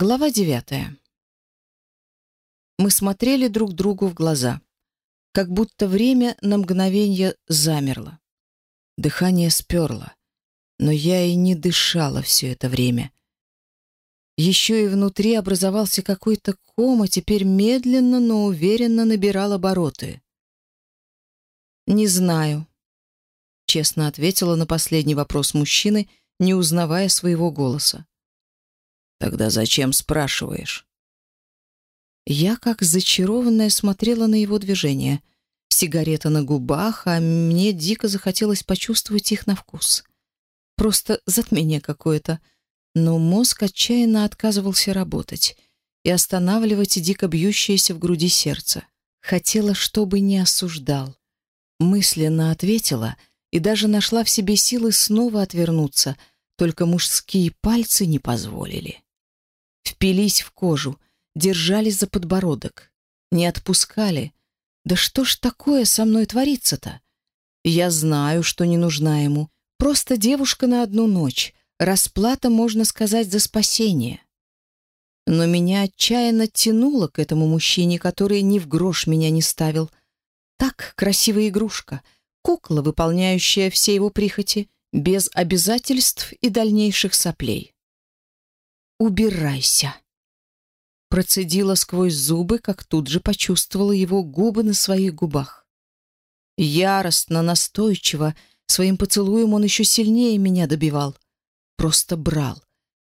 Глава девятая. Мы смотрели друг другу в глаза, как будто время на мгновение замерло. Дыхание сперло, но я и не дышала все это время. Еще и внутри образовался какой-то ком, а теперь медленно, но уверенно набирал обороты. «Не знаю», — честно ответила на последний вопрос мужчины, не узнавая своего голоса. Тогда зачем спрашиваешь? Я, как зачарованная, смотрела на его движения. Сигарета на губах, а мне дико захотелось почувствовать их на вкус. Просто затмение какое-то. Но мозг отчаянно отказывался работать и останавливать дико бьющееся в груди сердце. Хотела, чтобы не осуждал. Мысленно ответила и даже нашла в себе силы снова отвернуться, только мужские пальцы не позволили впились в кожу, держались за подбородок, не отпускали. Да что ж такое со мной творится-то? Я знаю, что не нужна ему. Просто девушка на одну ночь. Расплата, можно сказать, за спасение. Но меня отчаянно тянуло к этому мужчине, который ни в грош меня не ставил. Так, красивая игрушка, кукла, выполняющая все его прихоти, без обязательств и дальнейших соплей. «Убирайся!» Процедила сквозь зубы, как тут же почувствовала его губы на своих губах. Яростно, настойчиво, своим поцелуем он еще сильнее меня добивал. Просто брал,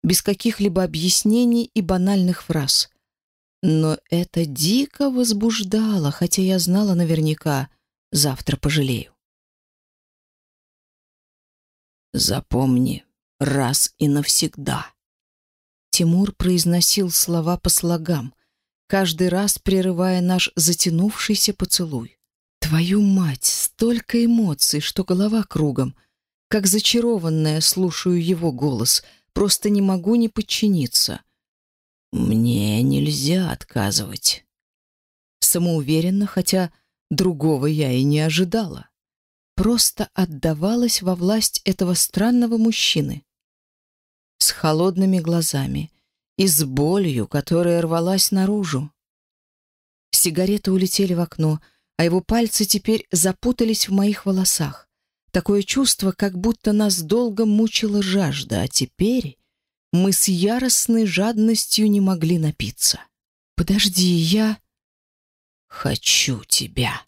без каких-либо объяснений и банальных фраз. Но это дико возбуждало, хотя я знала наверняка, завтра пожалею. Запомни раз и навсегда. Тимур произносил слова по слогам, каждый раз прерывая наш затянувшийся поцелуй. «Твою мать! Столько эмоций, что голова кругом! Как зачарованная слушаю его голос, просто не могу не подчиниться!» «Мне нельзя отказывать!» Самоуверенно, хотя другого я и не ожидала. Просто отдавалась во власть этого странного мужчины. с холодными глазами и с болью, которая рвалась наружу. Сигареты улетели в окно, а его пальцы теперь запутались в моих волосах. Такое чувство, как будто нас долго мучила жажда, а теперь мы с яростной жадностью не могли напиться. «Подожди, я...» «Хочу тебя!»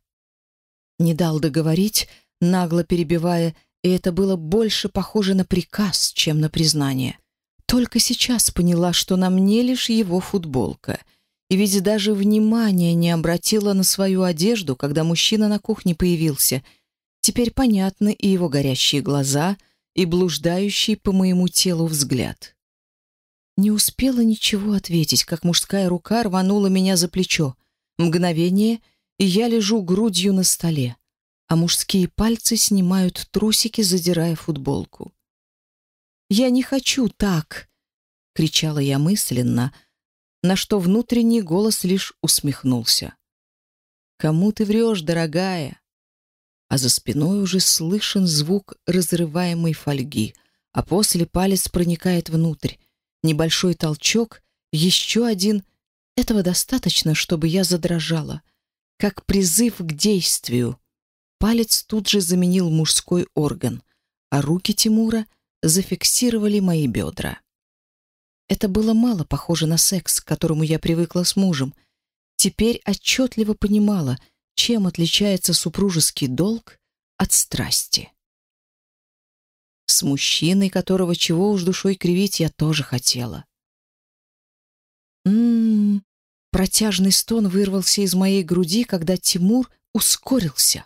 Не дал договорить, нагло перебивая и И это было больше похоже на приказ, чем на признание. Только сейчас поняла, что на мне лишь его футболка. И ведь даже внимания не обратила на свою одежду, когда мужчина на кухне появился. Теперь понятны и его горящие глаза, и блуждающий по моему телу взгляд. Не успела ничего ответить, как мужская рука рванула меня за плечо. Мгновение, и я лежу грудью на столе. а мужские пальцы снимают трусики, задирая футболку. «Я не хочу так!» — кричала я мысленно, на что внутренний голос лишь усмехнулся. «Кому ты врешь, дорогая?» А за спиной уже слышен звук разрываемой фольги, а после палец проникает внутрь. Небольшой толчок, еще один. Этого достаточно, чтобы я задрожала, как призыв к действию — Палец тут же заменил мужской орган, а руки Тимура зафиксировали мои бедра. Это было мало похоже на секс, к которому я привыкла с мужем. Теперь отчетливо понимала, чем отличается супружеский долг от страсти. С мужчиной, которого чего уж душой кривить, я тоже хотела. М-м-м, протяжный стон вырвался из моей груди, когда Тимур ускорился вдавливал меня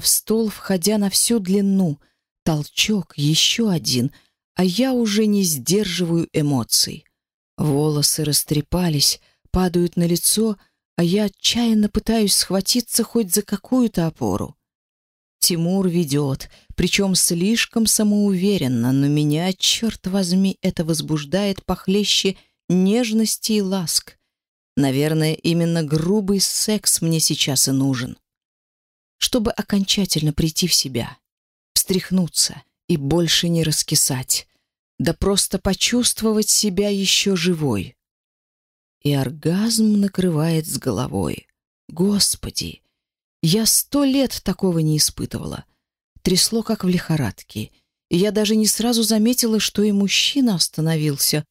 в стол, входя на всю длину. Толчок, еще один, а я уже не сдерживаю эмоций. Волосы растрепались, падают на лицо, а я отчаянно пытаюсь схватиться хоть за какую-то опору. Тимур ведет, причем слишком самоуверенно, но меня, черт возьми, это возбуждает похлеще нежности и ласк. Наверное, именно грубый секс мне сейчас и чтобы окончательно прийти в себя, встряхнуться и больше не раскисать, да просто почувствовать себя еще живой. И оргазм накрывает с головой. Господи, я сто лет такого не испытывала. Трясло, как в лихорадке. И я даже не сразу заметила, что и мужчина остановился.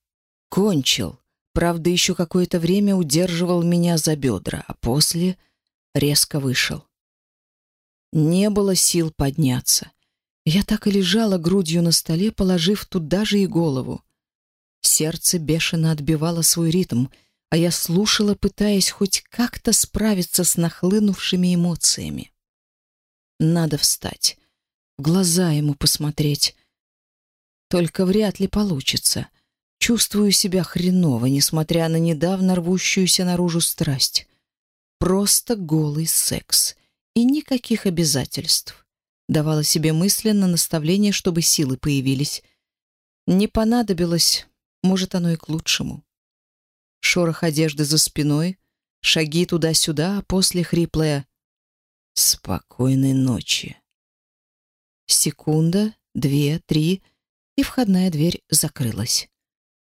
Кончил. Правда, еще какое-то время удерживал меня за бедра, а после резко вышел. Не было сил подняться. Я так и лежала грудью на столе, положив туда же и голову. Сердце бешено отбивало свой ритм, а я слушала, пытаясь хоть как-то справиться с нахлынувшими эмоциями. Надо встать, в глаза ему посмотреть. Только вряд ли получится. Чувствую себя хреново, несмотря на недавно рвущуюся наружу страсть. Просто голый секс и никаких обязательств. Давала себе мысленно наставление, чтобы силы появились. Не понадобилось, может, оно и к лучшему. Шорох одежды за спиной, шаги туда-сюда, а после хриплая «Спокойной ночи». Секунда, две, три, и входная дверь закрылась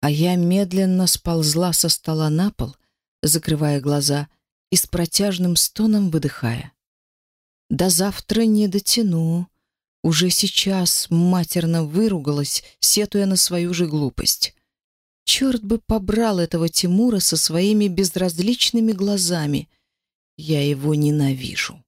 а я медленно сползла со стола на пол, закрывая глаза и с протяжным стоном выдыхая. До завтра не дотяну. Уже сейчас матерно выругалась, сетуя на свою же глупость. Черт бы побрал этого Тимура со своими безразличными глазами. Я его ненавижу.